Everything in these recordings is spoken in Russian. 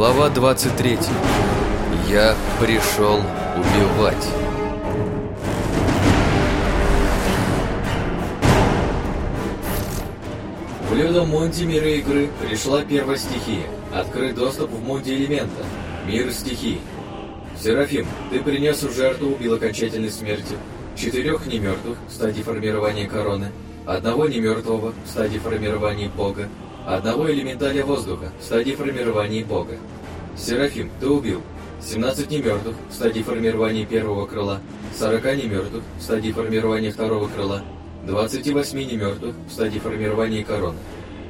Глава 23. Я пришел убивать. В Людом Монте мира игры пришла первая стихия. Открыть доступ в Монте элемента. Мир стихий. Серафим, ты принес в жертву, убил окончательной смерти. Четырех немертвых в стадии формирования короны. Одного немертвого в стадии формирования бога. Одного элементаля воздуха в стадии формирования бога. Серафим, ты убил 17 немертвых в стадии формирования первого крыла, 40 немертвых в стадии формирования второго крыла, 28 немертвых в стадии формирования короны.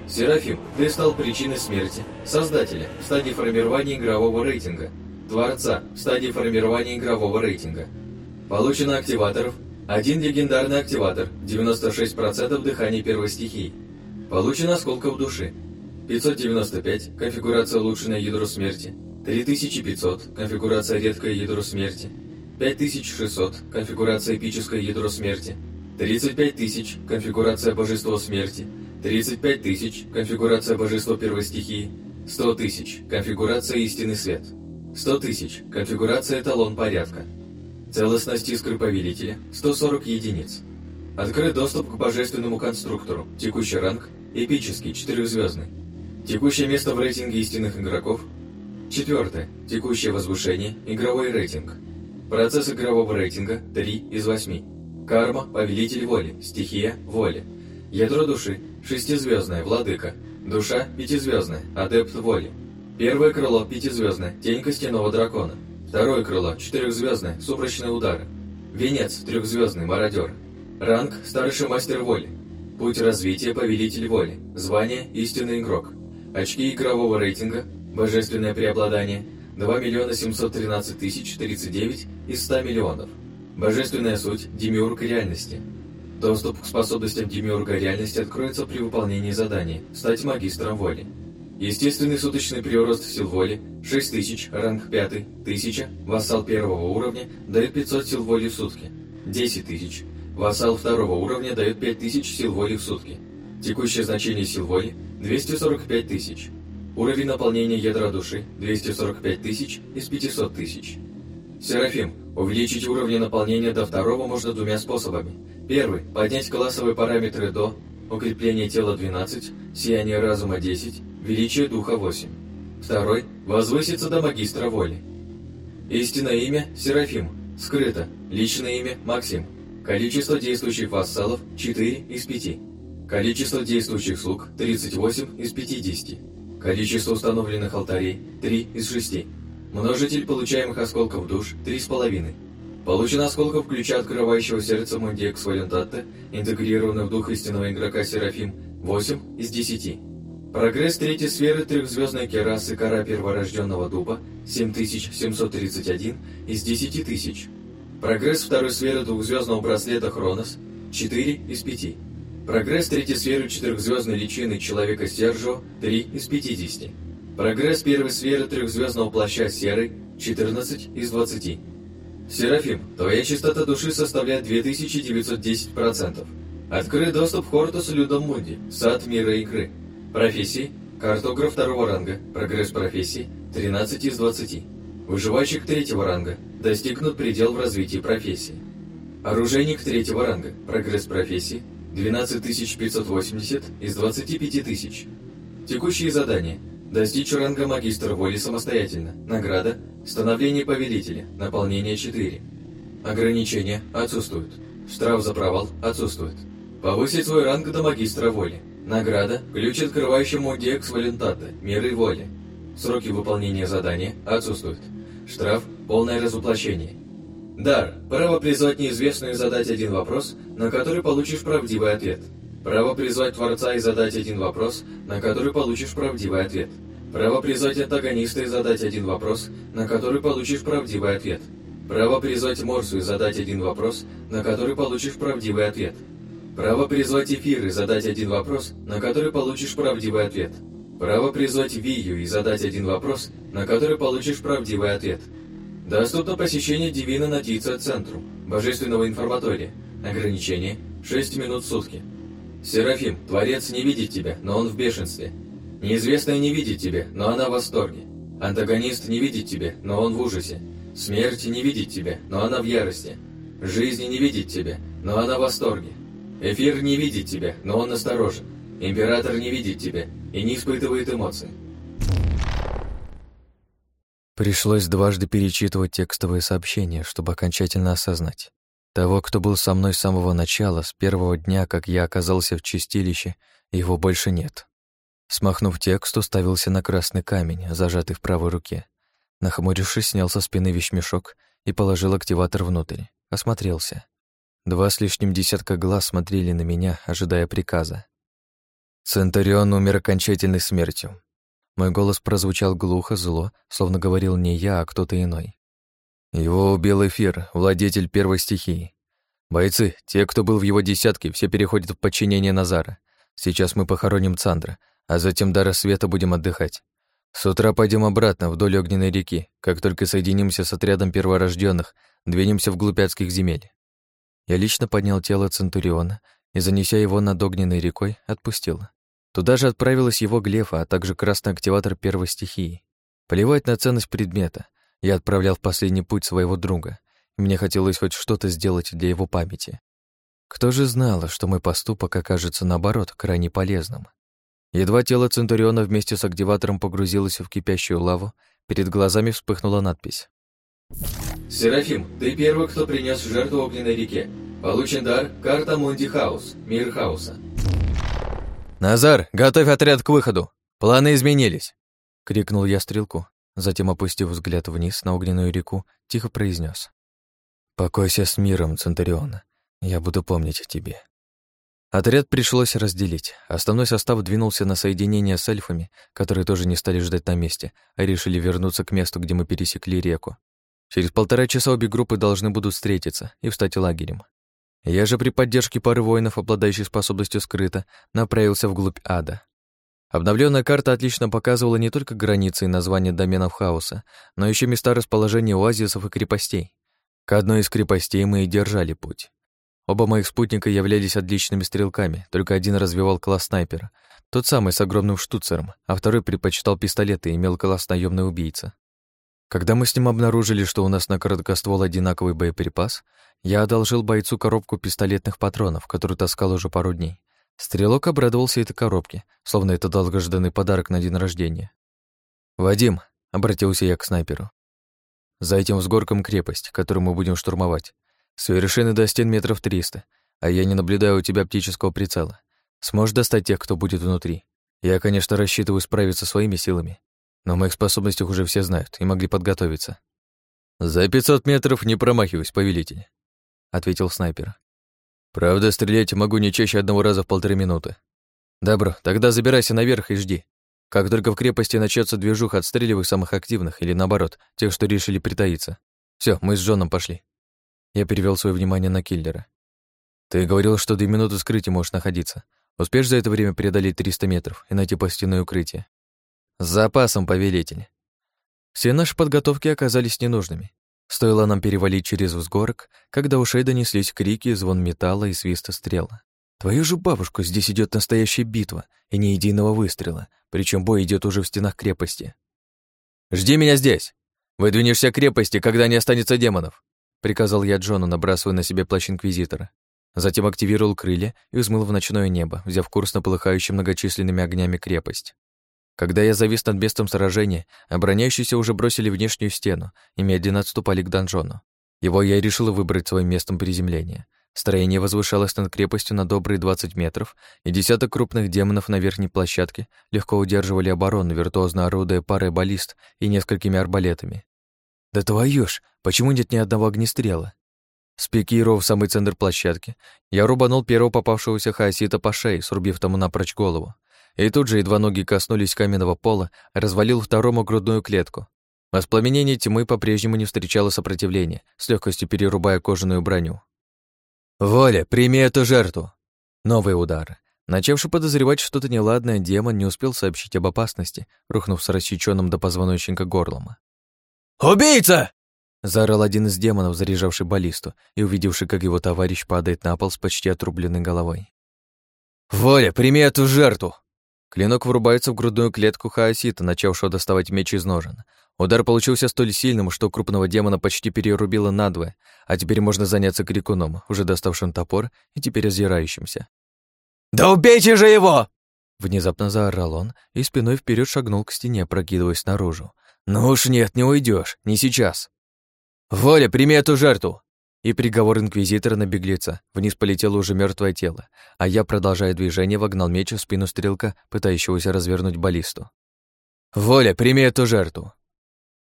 Серафим, ты стал причиной смерти Создателя в стадии формирования игрового рейтинга, Творца в стадии формирования игрового рейтинга. Получено активаторов один легендарный активатор, 96% дыхания первой стихии. Получено осколков души, 595, конфигурация улучшенное ядро смерти, 3500, конфигурация редкое ядро смерти, 5600, конфигурация эпическое ядро смерти, 35000, конфигурация божество смерти, 35000, конфигурация божество первой стихии, 100 тысяч, конфигурация истинный свет, 100 тысяч, конфигурация эталон порядка, целостность искры повелителя, 140 единиц. Открыт доступ к божественному конструктору, текущий ранг, эпический, четырехзвездный. Текущее место в рейтинге истинных игроков. Четвертое. Текущее возвышение, игровой рейтинг. Процесс игрового рейтинга 3 из 8. Карма, повелитель воли, стихия, воли. Ядро души, шестизвездное, владыка. Душа, пятизвездная, адепт воли. Первое крыло, пятизвездное, тень костяного дракона. Второе крыло, четырехзвездное, сумрачные удары. Венец, трехзвездный, мародер. Ранг, старший мастер воли. Путь развития, повелитель воли. Звание, истинный игрок. Очки игрового рейтинга, божественное преобладание, 2 миллиона 713 тысяч 39 из 100 миллионов. Божественная суть, демиург реальности. Доступ к способностям демиурга реальности откроется при выполнении задания «Стать магистром воли». Естественный суточный прирост сил воли 6000, ранг 5, 1000, вассал первого уровня дает 500 сил воли в сутки. 10 тысяч, вассал второго уровня дает 5000 сил воли в сутки. Текущее значение сил воли 245 тысяч. Уровень наполнения ядра души 245 тысяч из 500 тысяч. Серафим. Увеличить уровень наполнения до второго можно двумя способами. Первый. Поднять классовые параметры до укрепление тела 12, сияние разума 10, величие духа 8. Второй. Возвыситься до магистра воли. Истинное имя – Серафим. Скрыто. Личное имя – Максим. Количество действующих вассалов – 4 из 5. Количество действующих слуг – 38 из 50. Количество установленных алтарей – 3 из 6. Множитель получаемых осколков душ – 3,5. Получено осколков ключа открывающего сердце Мундекс Валентатта, интегрированный в дух истинного игрока Серафим – 8 из 10. Прогресс третьей сферы трехзвездной керасы кора перворожденного дуба – 7731 из 10 тысяч. Прогресс второй сферы двухзвездного браслета Хронос – 4 из 5. Прогресс третьей сферы четырехзвездной личины человека Сержо – 3 из 50. Прогресс первой сферы трехзвездного плаща Серый – 14 из 20. Серафим, твоя частота души составляет 2910%. Открой доступ к Хортусу Людом Мунди, сад мира игры. Профессии – картограф второго ранга, прогресс профессии – 13 из 20. Выживальщик третьего ранга, достигнут предел в развитии профессии. Оружейник третьего ранга, прогресс профессии – 12580 из 25 тысяч. Текущие задания. Достичь ранга магистра воли самостоятельно. Награда. Становление повелителя. Наполнение 4. Ограничения отсутствуют. Штраф за провал отсутствует. Повысить свой ранг до магистра воли. Награда. Ключ, открывающий Мудекс Валентата. Миры воли. Сроки выполнения задания отсутствуют. Штраф. Полное разоплощение. Дар. Право призвать неизвестную и задать один вопрос, на который получишь правдивый ответ. Право призвать Творца и задать один вопрос, на который получишь правдивый ответ. Право призвать антагониста и задать один вопрос, на который получишь правдивый ответ. Право призвать Морсу и задать один вопрос, на который получишь правдивый ответ. Право призвать Эфир и задать один вопрос, на который получишь правдивый ответ. Право призвать Вию и задать один вопрос, на который получишь правдивый ответ. Доступно посещение Дивина Натица Центру, Божественного информатория. Ограничение 6 минут в сутки. Серафим, Творец не видит тебя, но он в бешенстве. Неизвестная не видит тебя, но она в восторге. Антагонист не видит тебя, но он в ужасе. Смерть не видит тебя, но она в ярости. Жизнь не видит тебя, но она в восторге. Эфир не видит тебя, но он насторожен. Император не видит тебя и не испытывает эмоций. Пришлось дважды перечитывать текстовые сообщения, чтобы окончательно осознать. Того, кто был со мной с самого начала, с первого дня, как я оказался в чистилище, его больше нет. Смахнув текст, уставился на красный камень, зажатый в правой руке. Нахмурившись, снял со спины вещмешок и положил активатор внутрь. Осмотрелся. Два с лишним десятка глаз смотрели на меня, ожидая приказа. Центурион умер окончательной смертью. Мой голос прозвучал глухо, зло, словно говорил не я, а кто-то иной. Его убил эфир, владетель первой стихии. Бойцы, те, кто был в его десятке, все переходят в подчинение Назара. Сейчас мы похороним Цандра, а затем до рассвета будем отдыхать. С утра пойдем обратно вдоль огненной реки. Как только соединимся с отрядом перворожденных, двинемся вглубь адских земель. Я лично поднял тело Центуриона и, занеся его над огненной рекой, отпустил. Туда же отправилась его глефа, а также красный активатор первой стихии. Плевать на ценность предмета. Я отправлял в последний путь своего друга, мне хотелось хоть что-то сделать для его памяти. Кто же знал, что мой поступок окажется, наоборот, крайне полезным? Едва тело Центуриона вместе с активатором погрузилось в кипящую лаву, перед глазами вспыхнула надпись. «Серафим, ты первый, кто принес жертву огненной реке. Получен дар карта Мунди Хаус, мир хаоса. «Назар, готовь отряд к выходу! Планы изменились!» — крикнул я стрелку. Затем, опустив взгляд вниз на огненную реку, тихо произнес: «Покойся с миром, Центурион. Я буду помнить о тебе». Отряд пришлось разделить. Основной состав двинулся на соединение с эльфами, которые тоже не стали ждать на месте, а решили вернуться к месту, где мы пересекли реку. Через полтора часа обе группы должны будут встретиться и встать лагерем. Я же при поддержке пары воинов, обладающих способностью скрыто, направился вглубь ада. Обновленная карта отлично показывала не только границы и названия доменов хаоса, но еще места расположения оазисов и крепостей. К одной из крепостей мы и держали путь. Оба моих спутника являлись отличными стрелками, только один развивал класс снайпера, тот самый с огромным штуцером, а второй предпочитал пистолеты и имел класс наемный убийца. Когда мы с ним обнаружили, что у нас на короткоствол одинаковый боеприпас, я одолжил бойцу коробку пистолетных патронов, которую таскал уже пару дней. Стрелок обрадовался этой коробке, словно это долгожданный подарок на день рождения. «Вадим», — обратился я к снайперу, — «за этим взгорком крепость, которую мы будем штурмовать. С вершины до стен метров триста, а я не наблюдаю у тебя оптического прицела. Сможешь достать тех, кто будет внутри? Я, конечно, рассчитываю справиться своими силами, но о моих способностях уже все знают и могли подготовиться». «За пятьсот метров не промахиваюсь, повелитель», — ответил снайпер. «Правда, стрелять могу не чаще одного раза в полторы минуты. Добро, тогда забирайся наверх и жди. Как только в крепости начнется движух, отстреливай самых активных, или наоборот, тех, что решили притаиться. Все, мы с Джоном пошли». Я перевел свое внимание на киллера. «Ты говорил, что до минуты скрытия можешь находиться. Успеешь за это время преодолеть 300 метров и найти постельное укрытие?» «С запасом, повелитель». Все наши подготовки оказались ненужными. Стоило нам перевалить через взгорок, когда ушей донеслись крики, звон металла и свиста стрела. Твою же бабушку, здесь идет настоящая битва, и ни единого выстрела, причем бой идет уже в стенах крепости. «Жди меня здесь! Выдвинешься к крепости, когда не останется демонов!» приказал я Джону, набрасывая на себя плащ Инквизитора. Затем активировал крылья и взмыл в ночное небо, взяв курс на полыхающую многочисленными огнями крепость. Когда я завис над местом сражения, обороняющиеся уже бросили внешнюю стену и медленно отступали к донжону. Его я и решил выбрать своим местом приземления. Строение возвышалось над крепостью на добрые 20 метров, и десяток крупных демонов на верхней площадке легко удерживали оборону, виртуозно орудуя парой баллист и несколькими арбалетами. «Да твою ж, почему нет ни одного огнестрела?» Спикировав в самый центр площадки, я рубанул первого попавшегося хаосита по шее, срубив тому напрочь голову. И тут же, едва ноги коснулись каменного пола, развалил второму грудную клетку. Воспламенение тьмы по-прежнему не встречало сопротивления, с легкостью перерубая кожаную броню. «Воля, прими эту жертву!» Новый удар. Начавший подозревать что-то неладное, демон не успел сообщить об опасности, рухнув с рассечённым до позвоночника горлом. «Убийца!» Заорал один из демонов, заряжавший баллисту и увидевший, как его товарищ падает на пол с почти отрубленной головой. «Воля, прими эту жертву!» Клинок врубается в грудную клетку хаосита, начавшего доставать меч из ножен. Удар получился столь сильным, что крупного демона почти перерубило надвое, а теперь можно заняться крикуном, уже доставшим топор и теперь озирающимся. «Да убейте же его!» Внезапно заорал он и спиной вперед шагнул к стене, прокидываясь наружу. «Ну уж нет, не уйдешь, не сейчас!» «Воля, прими эту жертву!» И приговор инквизитора на беглеца. Вниз полетело уже мертвое тело, а я, продолжая движение, вогнал меч в спину стрелка, пытающегося развернуть баллисту. «Воля, прими эту жертву!»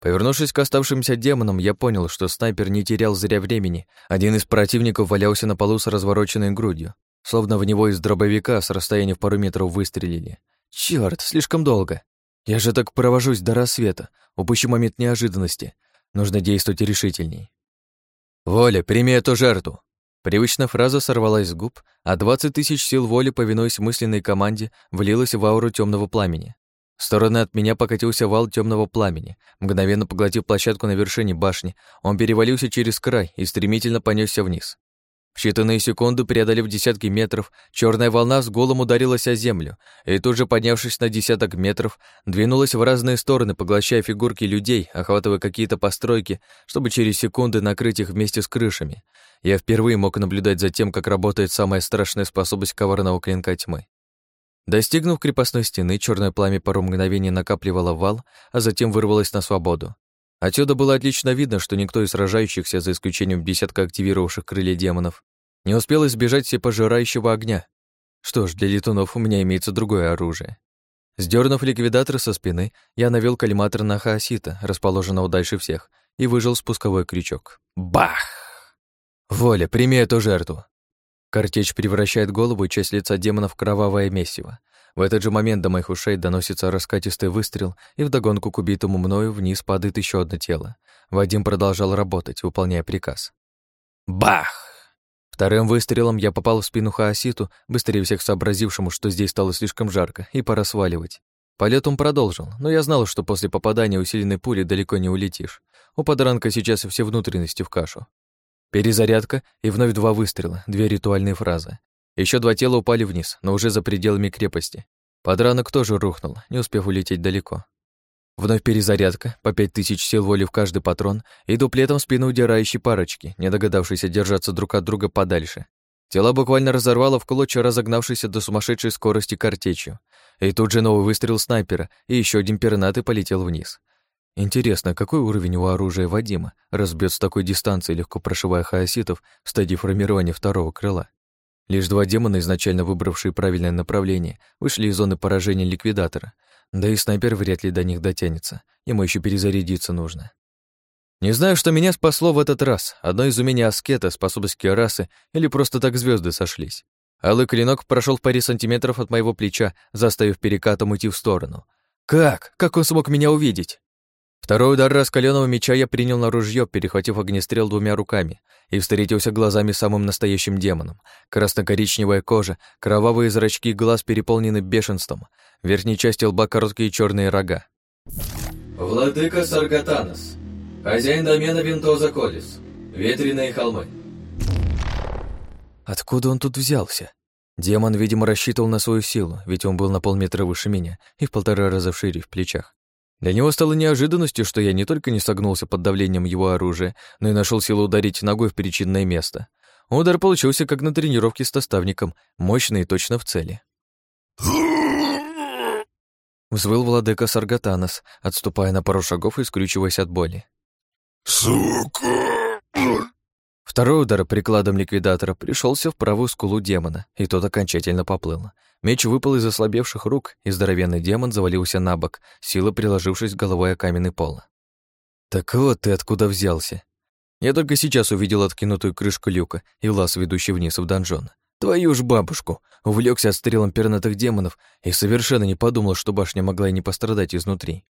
Повернувшись к оставшимся демонам, я понял, что снайпер не терял зря времени. Один из противников валялся на полу с развороченной грудью, словно в него из дробовика с расстояния в пару метров выстрелили. Чёрт, слишком долго. Я же так провожусь до рассвета, упущу момент неожиданности. Нужно действовать решительней. «Воля, прими эту жертву!» Привычная фраза сорвалась с губ, а двадцать тысяч сил воли, повинуясь мысленной команде, влилась в ауру темного пламени. В стороны от меня покатился вал темного пламени. Мгновенно поглотив площадку на вершине башни, он перевалился через край и стремительно понесся вниз. В считанные секунды, преодолев десятки метров, черная волна с голом ударилась о землю, и тут же, поднявшись на десяток метров, двинулась в разные стороны, поглощая фигурки людей, охватывая какие-то постройки, чтобы через секунды накрыть их вместе с крышами. Я впервые мог наблюдать за тем, как работает самая страшная способность коварного клинка тьмы. Достигнув крепостной стены, черное пламя пару мгновений накапливало вал, а затем вырвалось на свободу. Отсюда было отлично видно, что никто из сражающихся, за исключением десятка активировавших крылья демонов, не успел избежать всепожирающего огня. Что ж, для летунов у меня имеется другое оружие. Сдернув ликвидатор со спины, я навел коллиматор на хаосита, расположенного дальше всех, и выжил спусковой крючок. Бах! «Воля, прими эту жертву!» Картечь превращает голову и часть лица демона в кровавое месиво. В этот же момент до моих ушей доносится раскатистый выстрел, и вдогонку к убитому мною вниз падает еще одно тело. Вадим продолжал работать, выполняя приказ. Бах! Вторым выстрелом я попал в спину Хаоситу, быстрее всех сообразившему, что здесь стало слишком жарко, и пора сваливать. Полет он продолжил, но я знал, что после попадания усиленной пули далеко не улетишь. У подранка сейчас все внутренности в кашу. Перезарядка и вновь два выстрела, две ритуальные фразы. Еще два тела упали вниз, но уже за пределами крепости. Подранок тоже рухнул, не успев улететь далеко. Вновь перезарядка, по пять тысяч сил воли в каждый патрон и дуплетом в спину удирающей парочки, не догадавшейся держаться друг от друга подальше. Тело буквально разорвало в клочья разогнавшейся до сумасшедшей скорости картечью. И тут же новый выстрел снайпера, и еще один пернат и полетел вниз. Интересно, какой уровень у оружия Вадима разбьет с такой дистанции, легко прошивая хаоситов в стадии формирования второго крыла? Лишь два демона, изначально выбравшие правильное направление, вышли из зоны поражения ликвидатора, да и снайпер вряд ли до них дотянется, ему еще перезарядиться нужно. Не знаю, что меня спасло в этот раз, одно из умения аскета, способность расы или просто так звезды сошлись. Алый клинок прошел в паре сантиметров от моего плеча, заставив перекатом уйти в сторону. Как? Как он смог меня увидеть? Второй удар раскаленного меча я принял на ружье, перехватив огнестрел двумя руками, и встретился глазами с самым настоящим демоном. Красно-коричневая кожа, кровавые зрачки глаз переполнены бешенством, в верхней части лба короткие черные рога. Владыка Саргатанос, хозяин домена Винтоза Колис, ветреные холмы. Откуда он тут взялся? Демон, видимо, рассчитывал на свою силу, ведь он был на полметра выше меня и в полтора раза шире в плечах. Для него стало неожиданностью, что я не только не согнулся под давлением его оружия, но и нашел силу ударить ногой в причинное место. Удар получился как на тренировке с наставником, мощный и точно в цели. Взвыл владыка Саргатанос, отступая на пару шагов и скрючиваясь от боли. «Сука!» Второй удар прикладом ликвидатора пришелся в правую скулу демона, и тот окончательно поплыл. Меч выпал из ослабевших рук, и здоровенный демон завалился на бок, силой приложившись головой о каменный пол. «Так вот ты откуда взялся!» Я только сейчас увидел откинутую крышку люка и лаз, ведущий вниз в донжон. Твою ж бабушку! Увлекся отстрелом пернатых демонов и совершенно не подумал, что башня могла и не пострадать изнутри.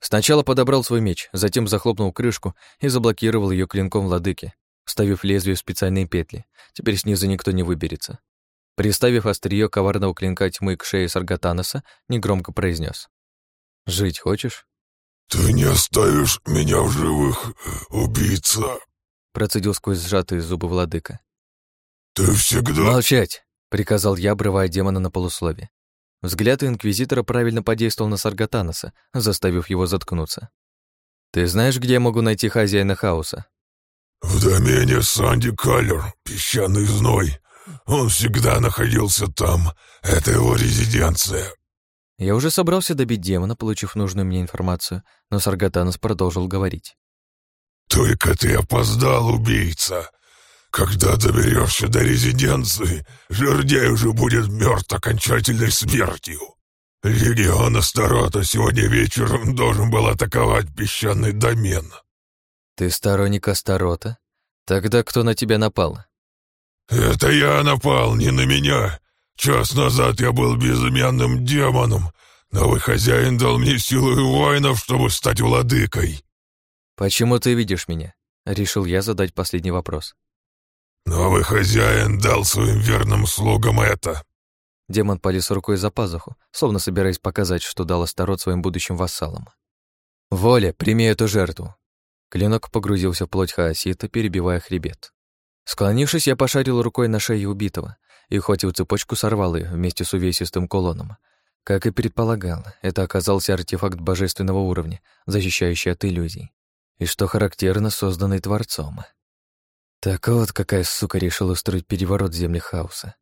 Сначала подобрал свой меч, затем захлопнул крышку и заблокировал ее клинком владыки, вставив лезвие в специальные петли. Теперь снизу никто не выберется. Приставив острие коварного клинка тьмы к шее Саргатаноса, негромко произнес: «Жить хочешь?» «Ты не оставишь меня в живых, убийца!» Процедил сквозь сжатые зубы владыка. «Ты всегда...» «Молчать!» — приказал я, обрывая демона на полуслове. Взгляд Инквизитора правильно подействовал на Саргатаноса, заставив его заткнуться. «Ты знаешь, где я могу найти хозяина хаоса?» «В домене Санди Каллер, песчаный зной. Он всегда находился там. Это его резиденция». Я уже собрался добить демона, получив нужную мне информацию, но Саргатанос продолжил говорить. «Только ты опоздал, убийца. Когда доберешься до резиденции, жердяй уже будет мертв окончательной смертью. Легион Астарота сегодня вечером должен был атаковать песчаный домен». «Ты сторонник Астарота? Тогда кто на тебя напал?» «Это я напал, не на меня. Час назад я был безымянным демоном. Новый хозяин дал мне силу воинов, чтобы стать владыкой». «Почему ты видишь меня?» — решил я задать последний вопрос. «Новый хозяин дал своим верным слугам это». Демон полез рукой за пазуху, словно собираясь показать, что дал Астарот своим будущим вассалам. «Воля, прими эту жертву!» Клинок погрузился в плоть хаосита, перебивая хребет. Склонившись, я пошарил рукой на шее убитого и, ухватил цепочку, сорвал ее вместе с увесистым кулоном. Как и предполагал, это оказался артефакт божественного уровня, защищающий от иллюзий. И что характерно, созданный Творцом. Так вот, какая сука решила устроить переворот в земле хаоса.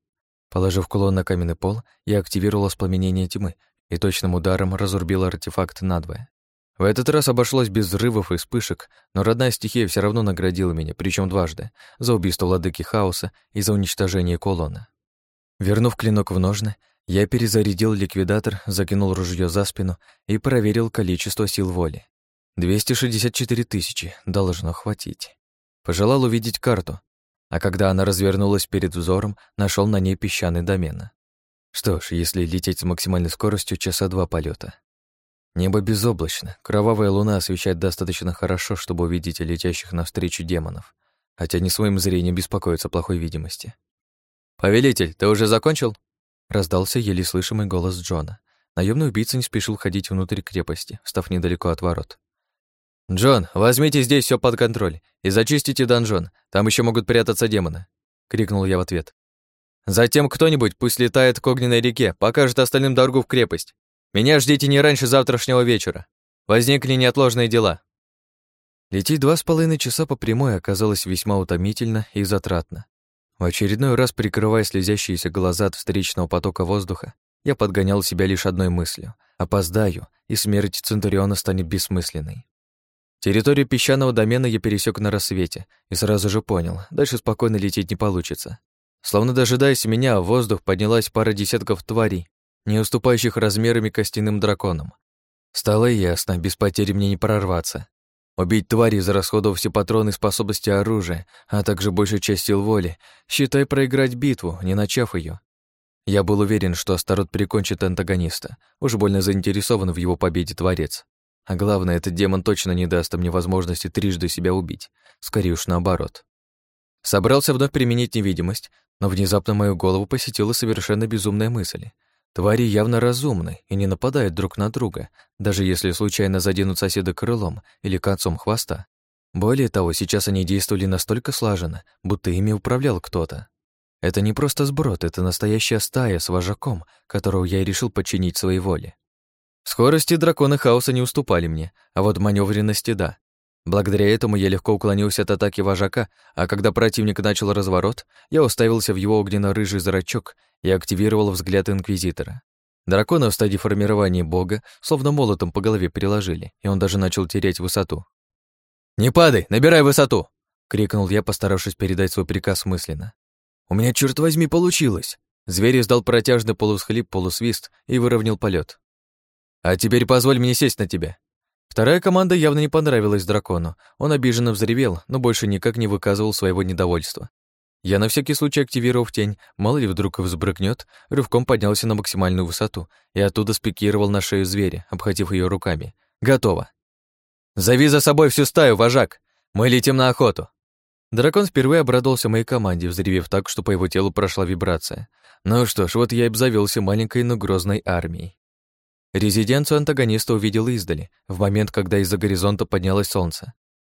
Положив кулон на каменный пол, я активировал воспламенение тьмы и точным ударом разрубил артефакт надвое. В этот раз обошлось без взрывов и вспышек, но родная стихия все равно наградила меня, причем дважды, за убийство владыки хаоса и за уничтожение колонна. Вернув клинок в ножны, я перезарядил ликвидатор, закинул ружье за спину и проверил количество сил воли. 264 тысячи должно хватить. Пожелал увидеть карту, а когда она развернулась перед взором, нашел на ней песчаный домен. Что ж, если лететь с максимальной скоростью, часа два полета. Небо безоблачно, кровавая луна освещает достаточно хорошо, чтобы увидеть летящих навстречу демонов, хотя не своим зрением беспокоится плохой видимости. «Повелитель, ты уже закончил?» Раздался еле слышимый голос Джона. Наемный убийца не спешил ходить внутрь крепости, став недалеко от ворот. «Джон, возьмите здесь все под контроль и зачистите донжон, там еще могут прятаться демоны», — крикнул я в ответ. «Затем кто-нибудь пусть летает к огненной реке, покажет остальным дорогу в крепость. Меня ждите не раньше завтрашнего вечера. Возникли неотложные дела». Лететь два с половиной часа по прямой оказалось весьма утомительно и затратно. В очередной раз, прикрывая слезящиеся глаза от встречного потока воздуха, я подгонял себя лишь одной мыслью — опоздаю, и смерть Центуриона станет бессмысленной. Территорию песчаного домена я пересек на рассвете и сразу же понял, дальше спокойно лететь не получится. Словно дожидаясь меня, в воздух поднялась пара десятков тварей, не уступающих размерами костяным драконам. Стало ясно, без потери мне не прорваться. Убить твари, израсходовав все патроны способности оружия, а также большую часть сил воли, считай проиграть битву, не начав ее. Я был уверен, что Астарот прикончит антагониста, уж больно заинтересован в его победе Творец. А главное, этот демон точно не даст мне возможности трижды себя убить. Скорее уж наоборот. Собрался вновь применить невидимость, но внезапно мою голову посетила совершенно безумная мысль. Твари явно разумны и не нападают друг на друга, даже если случайно заденут соседа крылом или концом хвоста. Более того, сейчас они действовали настолько слаженно, будто ими управлял кто-то. Это не просто сброд, это настоящая стая с вожаком, которого я и решил подчинить своей воле. Скорости дракона хаоса не уступали мне, а вот маневренности — да. Благодаря этому я легко уклонился от атаки вожака, а когда противник начал разворот, я уставился в его огненно-рыжий зрачок и активировал взгляд Инквизитора. Дракона в стадии формирования бога словно молотом по голове приложили, и он даже начал терять высоту. «Не падай, набирай высоту!» — крикнул я, постаравшись передать свой приказ мысленно. «У меня, черт возьми, получилось!» Зверь издал протяжный полусхлип, полусвист и выровнял полет. «А теперь позволь мне сесть на тебя». Вторая команда явно не понравилась дракону. Он обиженно взревел, но больше никак не выказывал своего недовольства. Я на всякий случай активировав тень, мало ли вдруг взбрыкнет, рывком поднялся на максимальную высоту и оттуда спикировал на шею зверя, обхватив ее руками. Готово. «Зови за собой всю стаю, вожак! Мы летим на охоту!» Дракон впервые обрадовался моей команде, взревев так, что по его телу прошла вибрация. Ну что ж, вот я и обзавелся маленькой, но грозной армией. Резиденцию антагониста увидел издали, в момент, когда из-за горизонта поднялось солнце.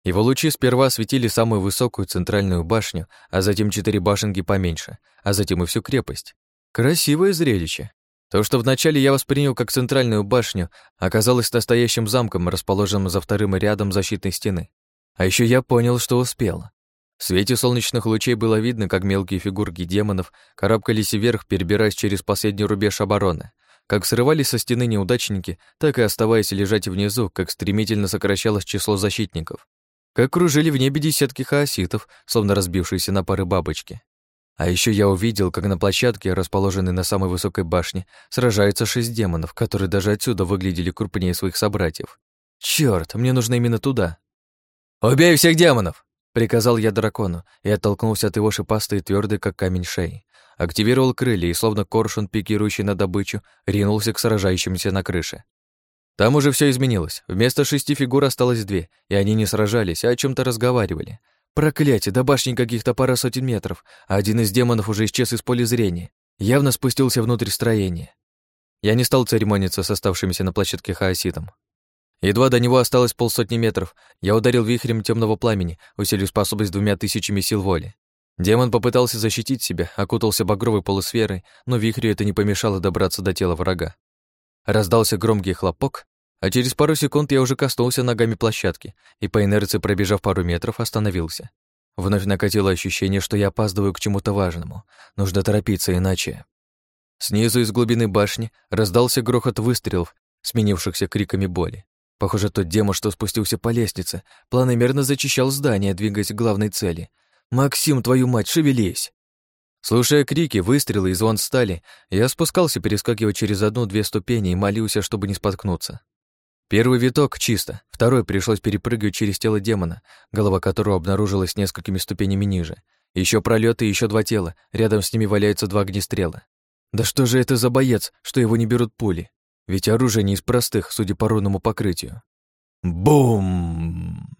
Его лучи сперва осветили самую высокую центральную башню, а затем четыре башенки поменьше, а затем и всю крепость. Красивое зрелище. То, что вначале я воспринял как центральную башню, оказалось настоящим замком, расположенным за вторым рядом защитной стены. А еще я понял, что успел. В свете солнечных лучей было видно, как мелкие фигурки демонов карабкались вверх, перебираясь через последний рубеж обороны. Как срывались со стены неудачники, так и оставаясь лежать внизу, как стремительно сокращалось число защитников. Как кружили в небе десятки хаоситов, словно разбившиеся на пары бабочки. А еще я увидел, как на площадке, расположенной на самой высокой башне, сражаются шесть демонов, которые даже отсюда выглядели крупнее своих собратьев. Черт, мне нужно именно туда. «Убей всех демонов!» — приказал я дракону и оттолкнулся от его шипастой и твердой, как камень шеи. Активировал крылья и, словно коршун, пикирующий на добычу, ринулся к сражающимся на крыше. Там уже все изменилось. Вместо шести фигур осталось две, и они не сражались, а о чем то разговаривали. Проклятие, до башни каких-то пара сотен метров, а один из демонов уже исчез из поля зрения. Явно спустился внутрь строения. Я не стал церемониться с оставшимися на площадке хаоситом. Едва до него осталось полсотни метров, я ударил вихрем темного пламени, усилив способность двумя тысячами сил воли. Демон попытался защитить себя, окутался багровой полусферой, но вихрю это не помешало добраться до тела врага. Раздался громкий хлопок, а через пару секунд я уже коснулся ногами площадки и по инерции, пробежав пару метров, остановился. Вновь накатило ощущение, что я опаздываю к чему-то важному. Нужно торопиться, иначе... Снизу из глубины башни раздался грохот выстрелов, сменившихся криками боли. Похоже, тот демон, что спустился по лестнице, планомерно зачищал здание, двигаясь к главной цели. «Максим, твою мать, шевелись!» Слушая крики, выстрелы и звон стали, я спускался, перескакивая через одну-две ступени и молился, чтобы не споткнуться. Первый виток чисто, второй пришлось перепрыгивать через тело демона, голова которого обнаружилась несколькими ступенями ниже. Еще пролеты и еще два тела, рядом с ними валяются два огнестрела. Да что же это за боец, что его не берут пули? Ведь оружие не из простых, судя по рунному покрытию. Бум!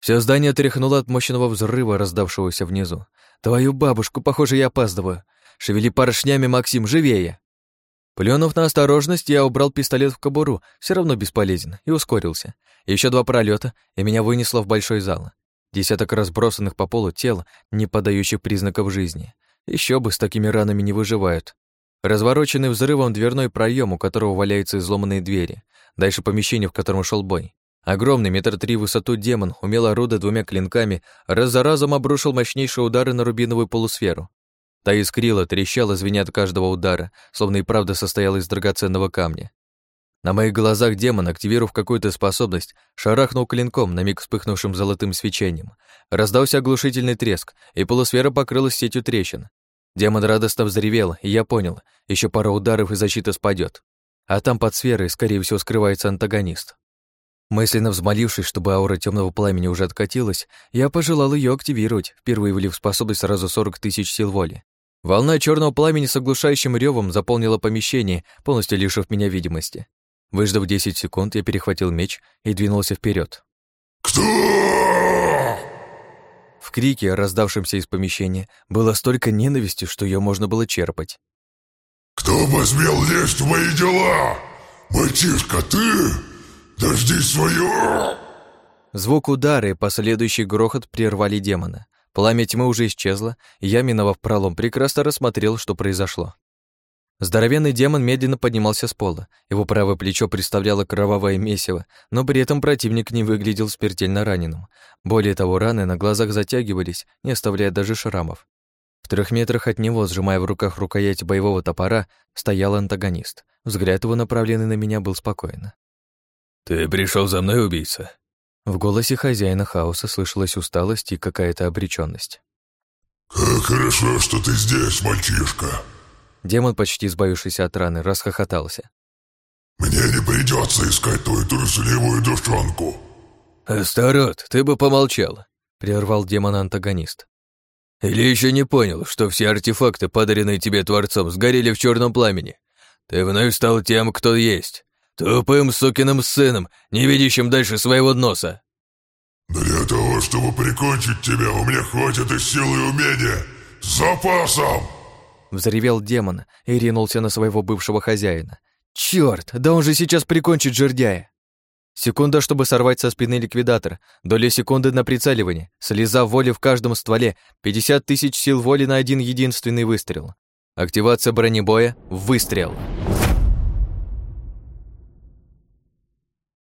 Все здание тряхнуло от мощного взрыва, раздавшегося внизу. Твою бабушку, похоже, я опаздываю. Шевели поршнями, Максим, живее! Плюнув на осторожность, я убрал пистолет в кобуру, все равно бесполезен, и ускорился. Еще два пролета, и меня вынесло в большой зал. Десяток разбросанных по полу тел, не подающих признаков жизни. Еще бы, с такими ранами не выживают. Развороченный взрывом дверной проем, у которого валяются изломанные двери. Дальше помещение, в котором шел бой. Огромный, метр три высоту демон, умело орудуя двумя клинками, раз за разом обрушил мощнейшие удары на рубиновую полусферу. Та искрила, трещала, звеня от каждого удара, словно и правда состояла из драгоценного камня. На моих глазах демон, активировав какую-то способность, шарахнул клинком, на миг вспыхнувшим золотым свечением. Раздался оглушительный треск, и полусфера покрылась сетью трещин. Демон радостно взревел, и я понял, еще пара ударов и защита спадет. А там под сферой, скорее всего, скрывается антагонист. Мысленно взмолившись, чтобы аура темного пламени уже откатилась, я пожелал ее активировать, впервые влив способность сразу 40 тысяч сил воли. Волна черного пламени с оглушающим ревом заполнила помещение, полностью лишив меня видимости. Выждав 10 секунд, я перехватил меч и двинулся вперед. «Кто?» В крике, раздавшемся из помещения, было столько ненависти, что ее можно было черпать. «Кто посмел лезть в мои дела? Мальчишка, ты? Дождись свое!» Звук удара и последующий грохот прервали демона. Пламя тьмы уже исчезло, и я, миновав пролом, прекрасно рассмотрел, что произошло. Здоровенный демон медленно поднимался с пола. Его правое плечо представляло кровавое месиво, но при этом противник не выглядел смертельно раненым. Более того, раны на глазах затягивались, не оставляя даже шрамов. В трех метрах от него, сжимая в руках рукоять боевого топора, стоял антагонист. Взгляд его, направленный на меня, был спокойно. «Ты пришел за мной, убийца?» В голосе хозяина хаоса слышалась усталость и какая-то обречённость. «Как хорошо, что ты здесь, мальчишка!» Демон, почти избавившийся от раны, расхохотался. «Мне не придется искать твою трусливую душонку!» «Астарот, ты бы помолчал!» — прервал демон-антагонист. «Или еще не понял, что все артефакты, подаренные тебе Творцом, сгорели в черном пламени? Ты вновь стал тем, кто есть. Тупым сукиным сыном, не видящим дальше своего носа. Для того, чтобы прикончить тебя, у меня хватит и силы и умения. С запасом! Взревел демон и ринулся на своего бывшего хозяина. Черт, да он же сейчас прикончит жердяя. Секунда, чтобы сорвать со спины ликвидатор, доля секунды на прицеливание, слеза воли в каждом стволе, 50 тысяч сил воли на один единственный выстрел. Активация бронебоя, выстрел. Выстрел.